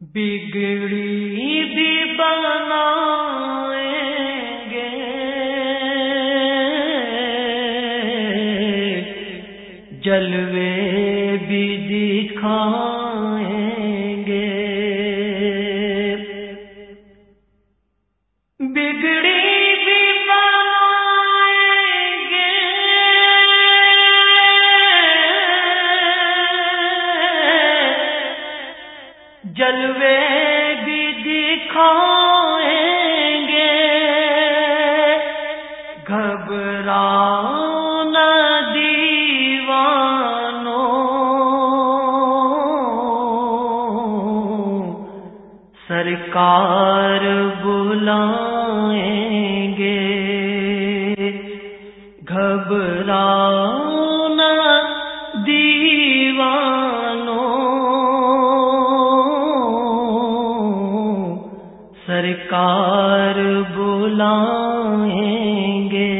بگڑی دی بنا یار بلائیں گے۔ گھبرا سرکار بلائیں گے۔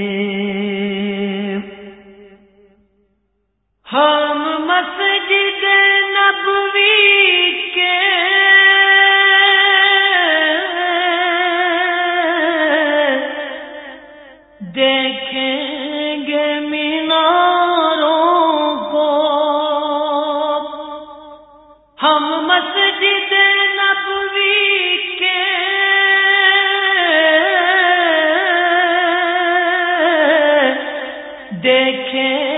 دیکھیں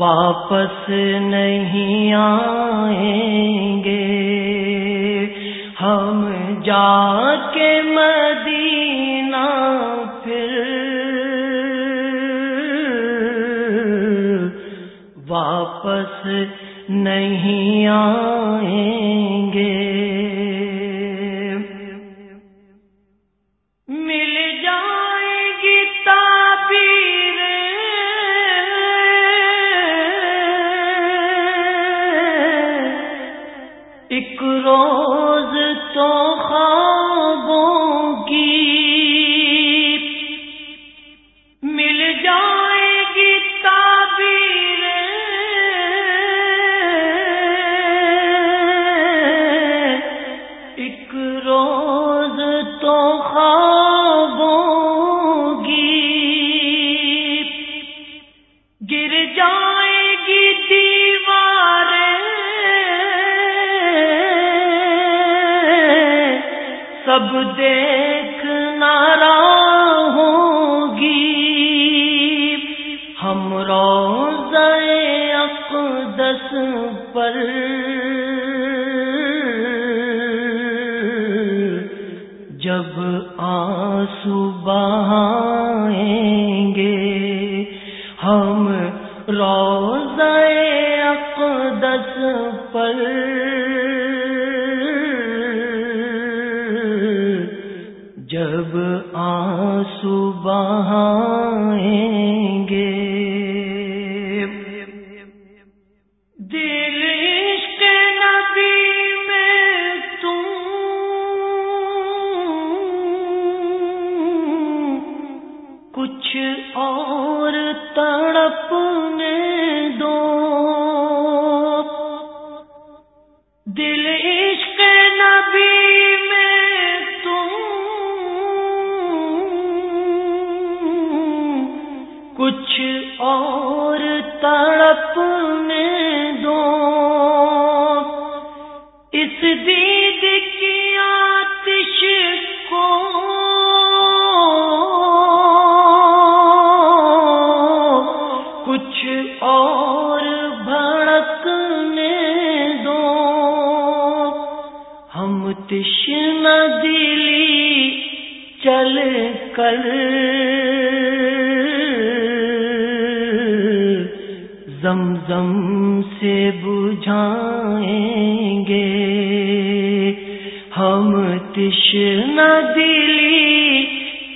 واپس نہیں آئیں گے۔ ہم جا کے مدینہ پھر واپس نہیں آئیں گے۔ جائے گی دیوار سب دیکھ نارا ہوگی۔ ہم روز اقدس پر۔ جب آنسو بہائیں گے، ہم روز اقدس پر جب آنسو بہائیں دل عشق نبی کچھ اور تڑپ میں دو اس دن تشن دلی چل کر۔ زمزم سے بجھائیں گے۔ ہم تشن دلی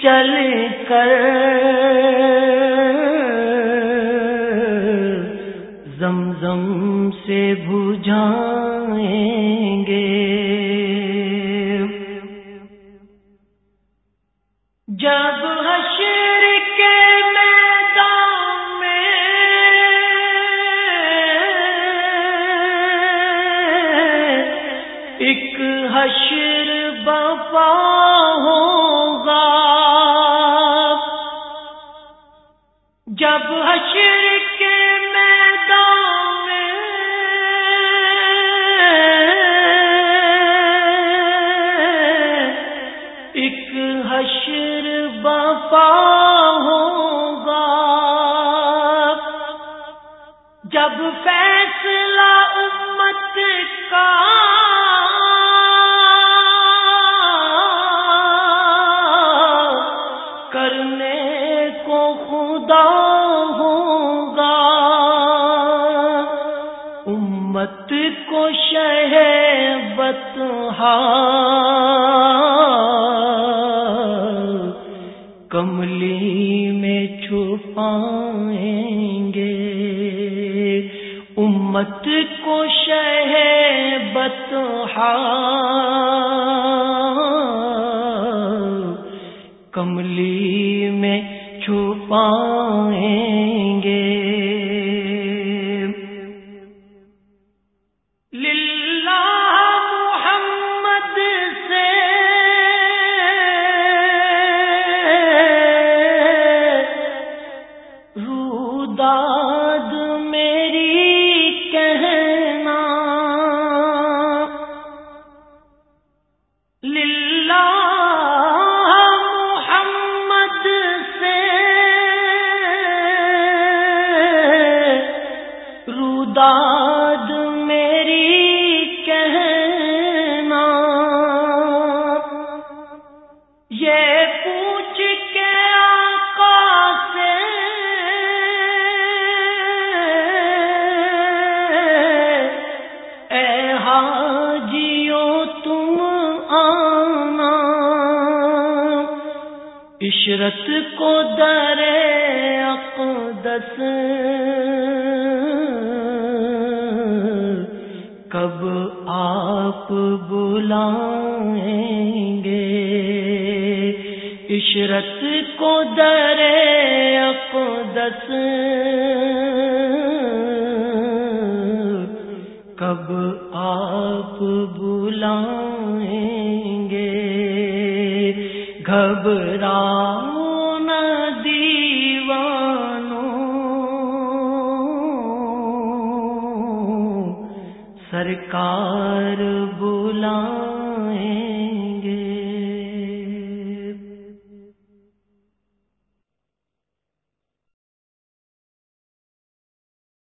چل کر۔ بپا ہوگا۔ جب حشر کے میدان میں ایک حشر بپا ہوگا۔ جب فیصلہ کملی میں چھپائیں گے۔ امت کو شہ بتہا کملی میں چھپائیں گے۔ روداد میری کہنا۔ یہ پوچھ کے آقا سے۔ اے حاجیو، تم آنا۔ عشرت کو در اقدس۔ کب آپ بلائیں گے؟ عشرت کو در سرکار بلائیں۔